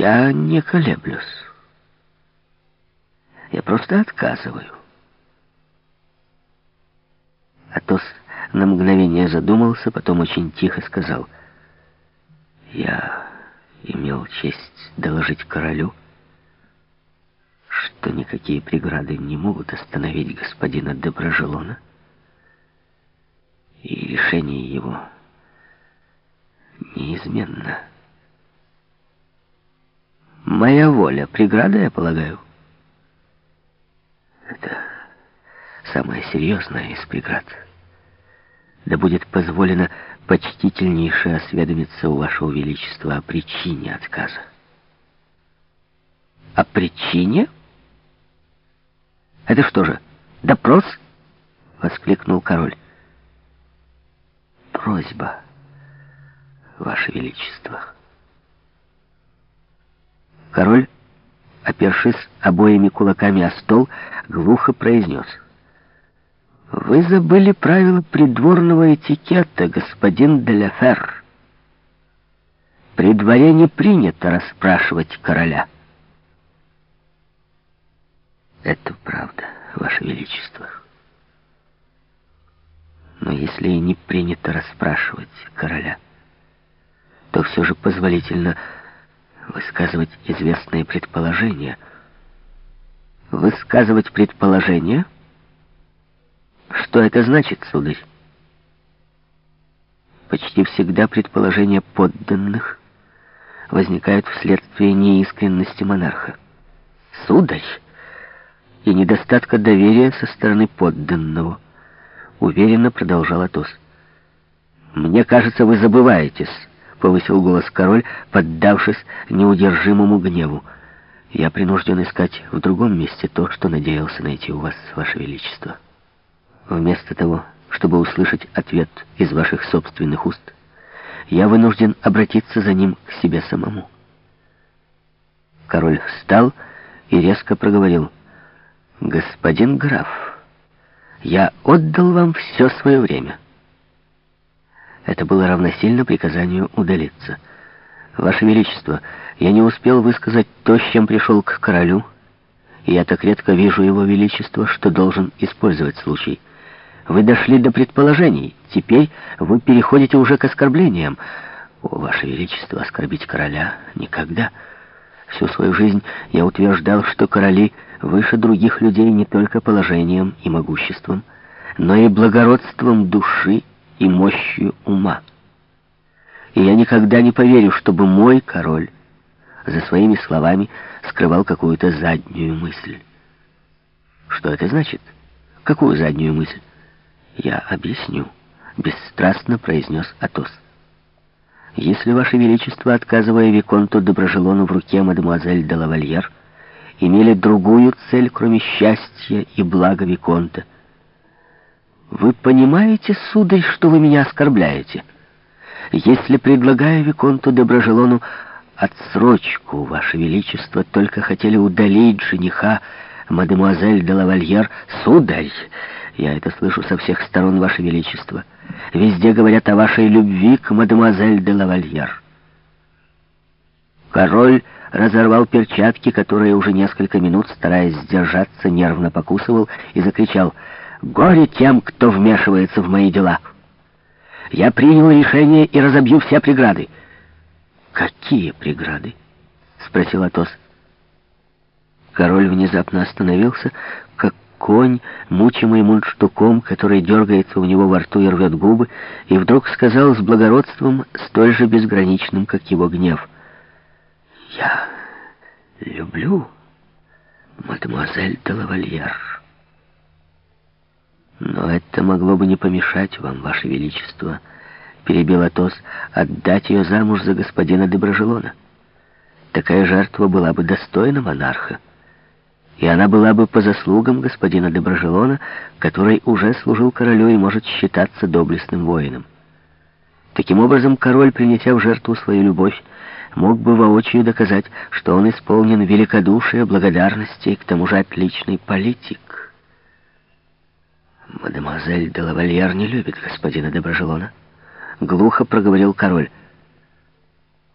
Я не колеблюсь. Я просто отказываю. Атос на мгновение задумался, потом очень тихо сказал. Я имел честь доложить королю, что никакие преграды не могут остановить господина Доброжелона, и решение его неизменно. Моя воля преграда, я полагаю. Это самое серьезное из преград. Да будет позволено почтительнейше осведомиться у Вашего Величества о причине отказа. О причине? Это что же, допрос? Воскликнул король. Просьба, Ваше Величество. Король, опершись обоими кулаками о стол, глухо произнес. «Вы забыли правила придворного этикета, господин Деляфер. При дворе не принято расспрашивать короля». «Это правда, Ваше Величество. Но если и не принято расспрашивать короля, то все же позволительно высказывать известные предположения. Высказывать предположения? Что это значит, сударь? Почти всегда предположения подданных возникают вследствие неискренности монарха. Сударь! И недостатка доверия со стороны подданного. Уверенно продолжал Атос. «Мне кажется, вы забываетесь» повысил голос король, поддавшись неудержимому гневу. «Я принужден искать в другом месте то, что надеялся найти у вас, ваше величество. Вместо того, чтобы услышать ответ из ваших собственных уст, я вынужден обратиться за ним к себе самому». Король встал и резко проговорил. «Господин граф, я отдал вам все свое время». Это было равносильно приказанию удалиться. «Ваше Величество, я не успел высказать то, с чем пришел к королю, и я так редко вижу его величество, что должен использовать случай. Вы дошли до предположений, теперь вы переходите уже к оскорблениям. О, Ваше Величество, оскорбить короля никогда. Всю свою жизнь я утверждал, что короли выше других людей не только положением и могуществом, но и благородством души и мощью ума. И я никогда не поверю, чтобы мой король за своими словами скрывал какую-то заднюю мысль. Что это значит? Какую заднюю мысль? Я объясню, бесстрастно произнес Атос. Если Ваше Величество, отказывая Виконту Доброжелону в руке мадемуазель де лавальер, имели другую цель, кроме счастья и блага Виконта, вы понимаете, сударь, что вы меня оскорбляете? Если предлагаю Виконту Доброжелону отсрочку, ваше величество, только хотели удалить жениха мадемуазель де лавальер, сударь, я это слышу со всех сторон, ваше величество. Везде говорят о вашей любви к мадемуазель де лавальер. Король разорвал перчатки, которые уже несколько минут, стараясь сдержаться, нервно покусывал и закричал — Горе тем, кто вмешивается в мои дела. Я принял решение и разобью все преграды. Какие преграды? Спросил Атос. Король внезапно остановился, как конь, мучимый мундштуком, который дергается у него во рту и рвет губы, и вдруг сказал с благородством, столь же безграничным, как его гнев. «Я люблю мадемуазель де лавальер». Это могло бы не помешать вам, ваше величество, перебил Атос, отдать ее замуж за господина Доброжелона. Такая жертва была бы достойна монарха, и она была бы по заслугам господина Доброжелона, который уже служил королю и может считаться доблестным воином. Таким образом, король, принеся в жертву свою любовь, мог бы воочию доказать, что он исполнен великодушия, благодарности и к тому же отличный политик. «Мадемуазель де лавальяр не любит господина Доброжелона», — глухо проговорил король.